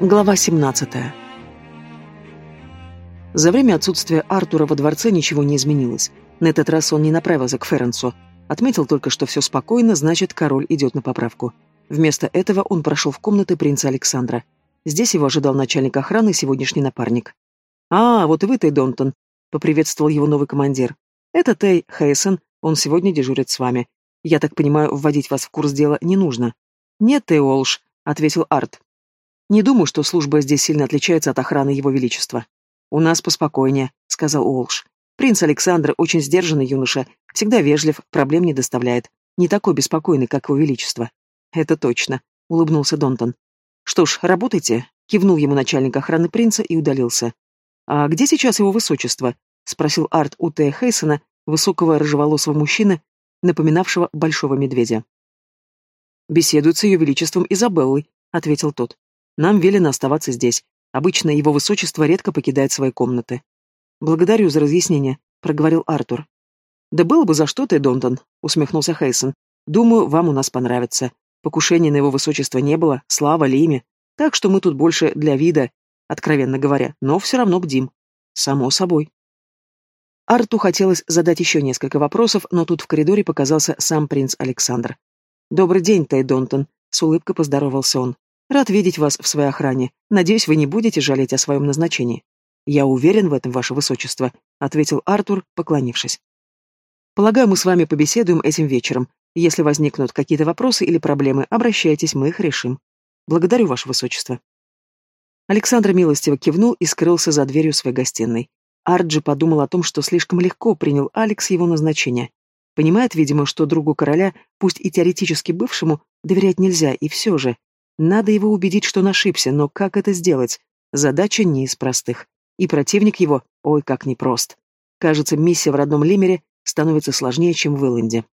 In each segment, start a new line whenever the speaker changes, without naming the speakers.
Глава 17. За время отсутствия Артура во дворце ничего не изменилось. На этот раз он не направился к Ференсу. Отметил только, что все спокойно, значит, король идет на поправку. Вместо этого он прошел в комнаты принца Александра. Здесь его ожидал начальник охраны сегодняшний напарник. «А, вот и вы, Тей Донтон», — поприветствовал его новый командир. «Это Тей Хейсон, он сегодня дежурит с вами. Я так понимаю, вводить вас в курс дела не нужно». «Нет, Тей Олш», — ответил Арт. Не думаю, что служба здесь сильно отличается от охраны Его Величества. У нас поспокойнее, сказал Уолш. Принц Александр очень сдержанный юноша, всегда вежлив, проблем не доставляет. Не такой беспокойный, как Его Величество. Это точно, улыбнулся Донтон. Что ж, работайте, кивнул ему начальник охраны принца и удалился. А где сейчас его высочество? спросил Арт у Тея Хейсона, высокого рыжеволосого мужчины, напоминавшего большого медведя. «Беседует с ее величеством Изабеллой», — ответил тот. Нам велено оставаться здесь. Обычно его высочество редко покидает свои комнаты. Благодарю за разъяснение, проговорил Артур. Да было бы за что ты, Донтон, усмехнулся Хейсон. Думаю, вам у нас понравится. Покушений на его высочество не было, слава ли Так что мы тут больше для вида, откровенно говоря, но все равно бдим. Само собой. Арту хотелось задать еще несколько вопросов, но тут в коридоре показался сам принц Александр. «Добрый день, Тай Донтон», — с улыбкой поздоровался он. Рад видеть вас в своей охране. Надеюсь, вы не будете жалеть о своем назначении. Я уверен в этом, ваше высочество, ответил Артур, поклонившись. Полагаю, мы с вами побеседуем этим вечером. Если возникнут какие-то вопросы или проблемы, обращайтесь, мы их решим. Благодарю, ваше высочество. Александр милостиво кивнул и скрылся за дверью своей гостиной. Арджи подумал о том, что слишком легко принял Алекс его назначение. Понимает, видимо, что другу короля, пусть и теоретически бывшему, доверять нельзя, и все же. Надо его убедить, что он ошибся, но как это сделать? Задача не из простых. И противник его, ой, как непрост. Кажется, миссия в родном Лимере становится сложнее, чем в Илленде.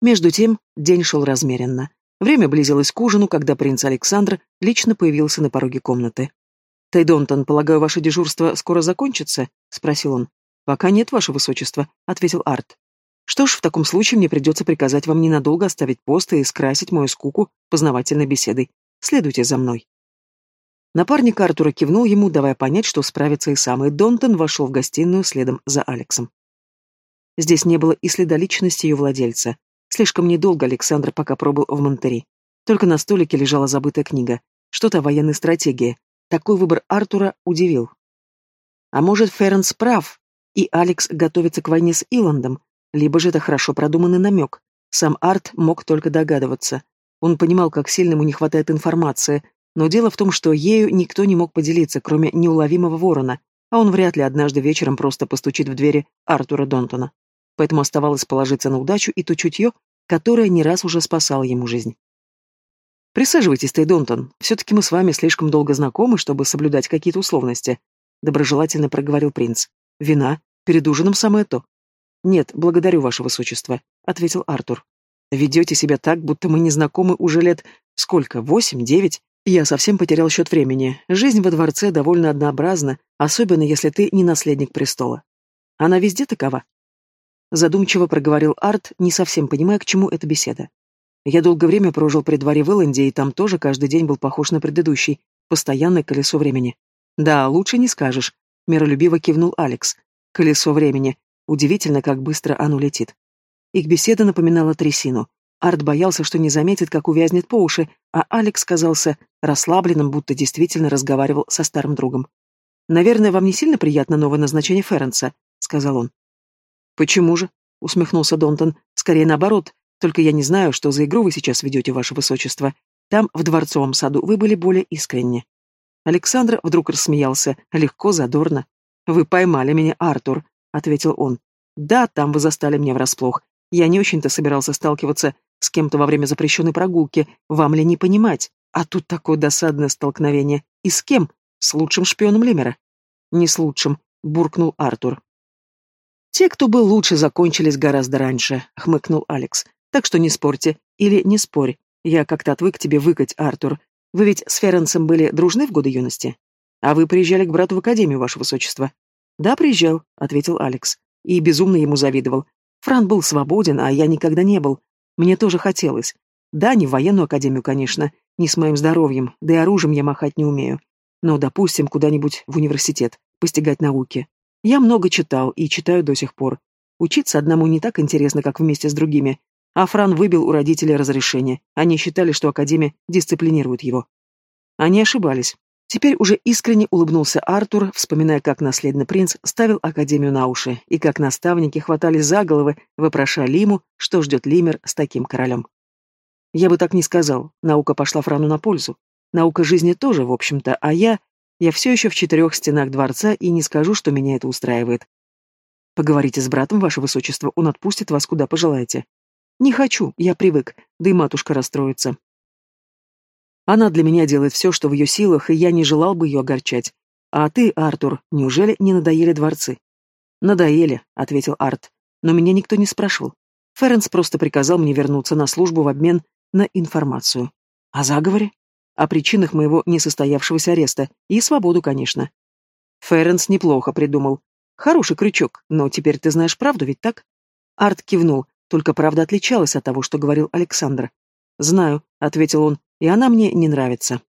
Между тем, день шел размеренно. Время близилось к ужину, когда принц Александр лично появился на пороге комнаты. «Тейдонтон, полагаю, ваше дежурство скоро закончится?» — спросил он. «Пока нет, ваше высочество», — ответил Арт. «Что ж, в таком случае мне придется приказать вам ненадолго оставить пост и скрасить мою скуку познавательной беседой. Следуйте за мной. Напарник Артура кивнул ему, давая понять, что справится и сам, и Донтон вошел в гостиную следом за Алексом. Здесь не было и следа личности ее владельца. Слишком недолго Александр пока пробыл в Монтери. Только на столике лежала забытая книга. Что-то о военной стратегии. Такой выбор Артура удивил. А может, Ференс прав, и Алекс готовится к войне с Иландом, либо же это хорошо продуманный намек. Сам Арт мог только догадываться. Он понимал, как сильно ему не хватает информации, но дело в том, что ею никто не мог поделиться, кроме неуловимого ворона, а он вряд ли однажды вечером просто постучит в двери Артура Донтона. Поэтому оставалось положиться на удачу и то чутье, которое не раз уже спасало ему жизнь. «Присаживайтесь, Тей Донтон. Все-таки мы с вами слишком долго знакомы, чтобы соблюдать какие-то условности», — доброжелательно проговорил принц. «Вина? Перед ужином самое то». «Нет, благодарю, ваше высочество», — ответил Артур. Ведете себя так, будто мы не знакомы уже лет... Сколько? Восемь? Девять? Я совсем потерял счет времени. Жизнь во дворце довольно однообразна, особенно если ты не наследник престола. Она везде такова. Задумчиво проговорил Арт, не совсем понимая, к чему эта беседа. Я долгое время прожил при дворе в Элленде, и там тоже каждый день был похож на предыдущий. Постоянное колесо времени. Да, лучше не скажешь. Миролюбиво кивнул Алекс. Колесо времени. Удивительно, как быстро оно летит. Их беседа напоминала трясину. Арт боялся, что не заметит, как увязнет по уши, а Алекс казался расслабленным, будто действительно разговаривал со старым другом. «Наверное, вам не сильно приятно новое назначение Ференса», — сказал он. «Почему же?» — усмехнулся Донтон. «Скорее наоборот. Только я не знаю, что за игру вы сейчас ведете, ваше высочество. Там, в дворцовом саду, вы были более искренни». Александр вдруг рассмеялся, легко, задорно. «Вы поймали меня, Артур», — ответил он. «Да, там вы застали меня врасплох. Я не очень-то собирался сталкиваться с кем-то во время запрещенной прогулки, вам ли не понимать? А тут такое досадное столкновение. И с кем? С лучшим шпионом Лемера? Не с лучшим, буркнул Артур. Те, кто был лучше, закончились гораздо раньше, хмыкнул Алекс. Так что не спорьте. Или не спорь. Я как-то отвык тебе выкать, Артур. Вы ведь с Ференсом были дружны в годы юности? А вы приезжали к брату в академию, ваше высочество? Да, приезжал, ответил Алекс. И безумно ему завидовал. Фран был свободен, а я никогда не был. Мне тоже хотелось. Да, не в военную академию, конечно. не с моим здоровьем, да и оружием я махать не умею. Но, допустим, куда-нибудь в университет, постигать науки. Я много читал и читаю до сих пор. Учиться одному не так интересно, как вместе с другими. А Фран выбил у родителей разрешение. Они считали, что Академия дисциплинирует его. Они ошибались. Теперь уже искренне улыбнулся Артур, вспоминая, как наследный принц ставил Академию на уши, и как наставники хватались за головы, вопрошая Лиму, что ждет Лимер с таким королем. Я бы так не сказал, наука пошла Франу на пользу. Наука жизни тоже, в общем-то, а я... Я все еще в четырех стенах дворца и не скажу, что меня это устраивает. Поговорите с братом, ваше высочество, он отпустит вас куда пожелаете. Не хочу, я привык, да и матушка расстроится. Она для меня делает все, что в ее силах, и я не желал бы ее огорчать. А ты, Артур, неужели не надоели дворцы? Надоели, ответил Арт, но меня никто не спрашивал. Ференс просто приказал мне вернуться на службу в обмен на информацию. О заговоре? О причинах моего несостоявшегося ареста. И свободу, конечно. Ференс неплохо придумал. Хороший крючок, но теперь ты знаешь правду, ведь так? Арт кивнул, только правда отличалась от того, что говорил Александр. «Знаю», — ответил он, — «и она мне не нравится».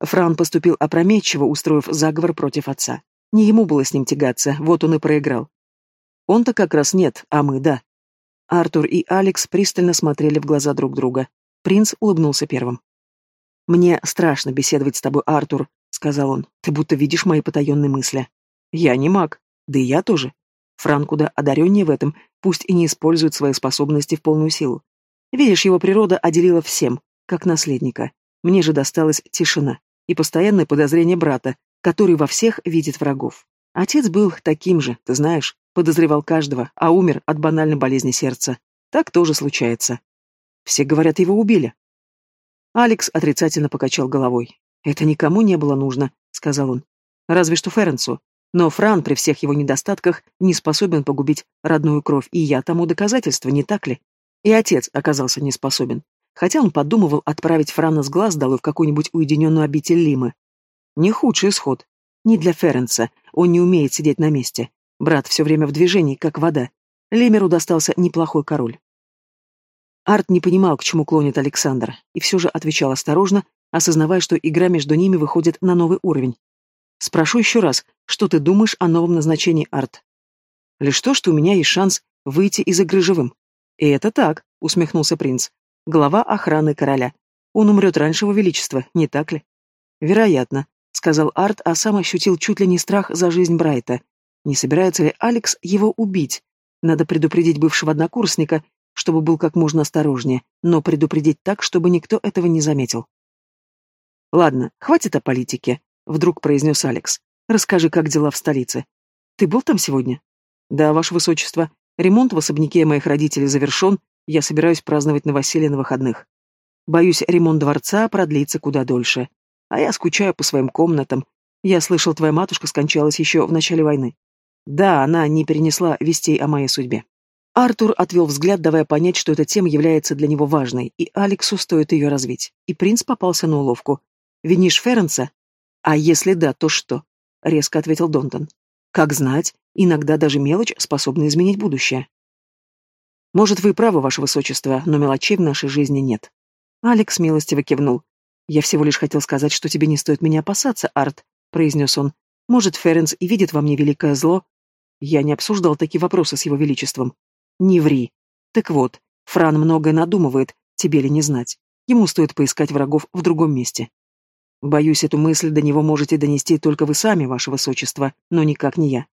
Фран поступил опрометчиво, устроив заговор против отца. Не ему было с ним тягаться, вот он и проиграл. Он-то как раз нет, а мы — да. Артур и Алекс пристально смотрели в глаза друг друга. Принц улыбнулся первым. «Мне страшно беседовать с тобой, Артур», — сказал он. «Ты будто видишь мои потаенные мысли». «Я не маг. Да и я тоже. Фран куда одареннее в этом, пусть и не использует свои способности в полную силу. Видишь, его природа отделила всем, как наследника. Мне же досталась тишина и постоянное подозрение брата, который во всех видит врагов. Отец был таким же, ты знаешь, подозревал каждого, а умер от банальной болезни сердца. Так тоже случается. Все говорят, его убили. Алекс отрицательно покачал головой. «Это никому не было нужно», — сказал он. «Разве что Ференцу. Но Фран при всех его недостатках не способен погубить родную кровь, и я тому доказательство, не так ли? И отец оказался не способен. Хотя он подумывал отправить Франа с глаз долой в какую-нибудь уединенную обитель Лимы. Не худший исход. Не для Ференца. Он не умеет сидеть на месте. Брат все время в движении, как вода. Лемеру достался неплохой король. Арт не понимал, к чему клонит Александр, и все же отвечал осторожно, осознавая, что игра между ними выходит на новый уровень. «Спрошу еще раз, что ты думаешь о новом назначении Арт?» «Лишь то, что у меня есть шанс выйти из игры живым». «И это так», — усмехнулся принц. «Глава охраны короля. Он умрет раньше его величества, не так ли?» «Вероятно», — сказал Арт, а сам ощутил чуть ли не страх за жизнь Брайта. Не собирается ли Алекс его убить? Надо предупредить бывшего однокурсника, чтобы был как можно осторожнее, но предупредить так, чтобы никто этого не заметил. «Ладно, хватит о политике», — вдруг произнес Алекс. «Расскажи, как дела в столице. Ты был там сегодня?» «Да, ваше высочество. Ремонт в особняке моих родителей завершен, я собираюсь праздновать новоселье на выходных. Боюсь, ремонт дворца продлится куда дольше. А я скучаю по своим комнатам. Я слышал, твоя матушка скончалась еще в начале войны. Да, она не перенесла вестей о моей судьбе. Артур отвел взгляд, давая понять, что эта тема является для него важной, и Алексу стоит ее развить. И принц попался на уловку. «Винишь Ференса?» «А если да, то что?» — резко ответил Донтон. «Как знать, иногда даже мелочь способна изменить будущее». «Может, вы и правы, ваше высочество, но мелочей в нашей жизни нет». Алекс милостиво кивнул. «Я всего лишь хотел сказать, что тебе не стоит меня опасаться, Арт», — произнес он. «Может, Ференс и видит во мне великое зло?» Я не обсуждал такие вопросы с его величеством. Не ври. Так вот, Фран многое надумывает, тебе ли не знать. Ему стоит поискать врагов в другом месте. Боюсь, эту мысль до него можете донести только вы сами, ваше высочество, но никак не я.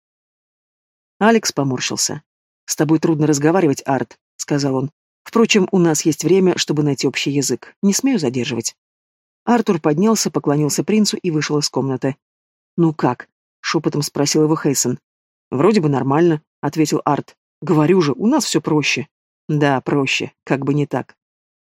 Алекс поморщился. «С тобой трудно разговаривать, Арт», — сказал он. «Впрочем, у нас есть время, чтобы найти общий язык. Не смею задерживать». Артур поднялся, поклонился принцу и вышел из комнаты. «Ну как?» — шепотом спросил его Хейсон. «Вроде бы нормально», — ответил Арт. Говорю же, у нас все проще. Да, проще, как бы не так.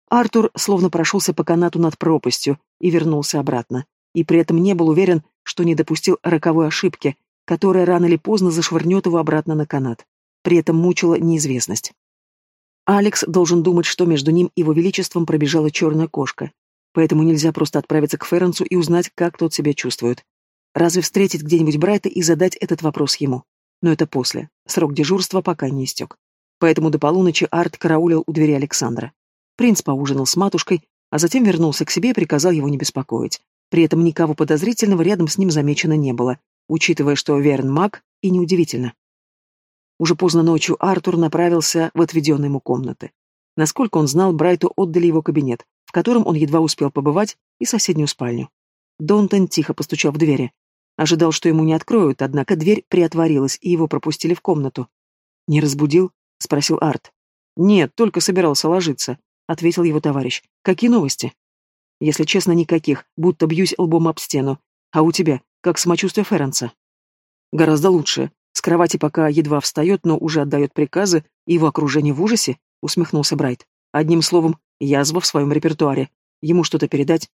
Артур словно прошелся по канату над пропастью и вернулся обратно. И при этом не был уверен, что не допустил роковой ошибки, которая рано или поздно зашвырнет его обратно на канат. При этом мучила неизвестность. Алекс должен думать, что между ним и его величеством пробежала черная кошка. Поэтому нельзя просто отправиться к Ференцу и узнать, как тот себя чувствует. Разве встретить где-нибудь Брайта и задать этот вопрос ему? Но это после. Срок дежурства пока не истек. Поэтому до полуночи Арт караулил у двери Александра. Принц поужинал с матушкой, а затем вернулся к себе и приказал его не беспокоить. При этом никого подозрительного рядом с ним замечено не было, учитывая, что Верн маг, и неудивительно. Уже поздно ночью Артур направился в отведенные ему комнаты. Насколько он знал, Брайту отдали его кабинет, в котором он едва успел побывать, и соседнюю спальню. Донтон тихо постучал в двери. Ожидал, что ему не откроют, однако дверь приотворилась, и его пропустили в комнату. «Не разбудил?» — спросил Арт. «Нет, только собирался ложиться», — ответил его товарищ. «Какие новости?» «Если честно, никаких, будто бьюсь лбом об стену. А у тебя, как самочувствие Ференса?» «Гораздо лучше. С кровати пока едва встает, но уже отдает приказы, и его окружение в ужасе», — усмехнулся Брайт. «Одним словом, язва в своем репертуаре. Ему что-то передать?»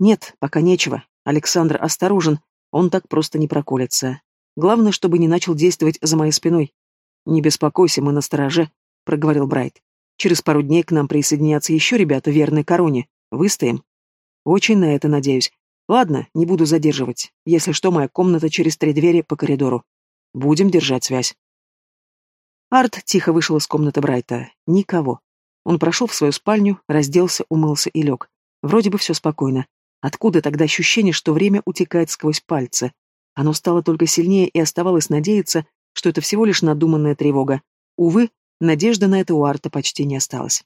«Нет, пока нечего. Александр осторожен, он так просто не проколется. Главное, чтобы не начал действовать за моей спиной». «Не беспокойся, мы на стороже», — проговорил Брайт. «Через пару дней к нам присоединятся еще ребята верной короне. Выстоим». «Очень на это надеюсь. Ладно, не буду задерживать. Если что, моя комната через три двери по коридору. Будем держать связь. Арт тихо вышел из комнаты Брайта. Никого. Он прошел в свою спальню, разделся, умылся и лег. Вроде бы все спокойно. Откуда тогда ощущение, что время утекает сквозь пальцы? Оно стало только сильнее, и оставалось надеяться, что это всего лишь надуманная тревога. Увы, надежды на это у Арта почти не осталось.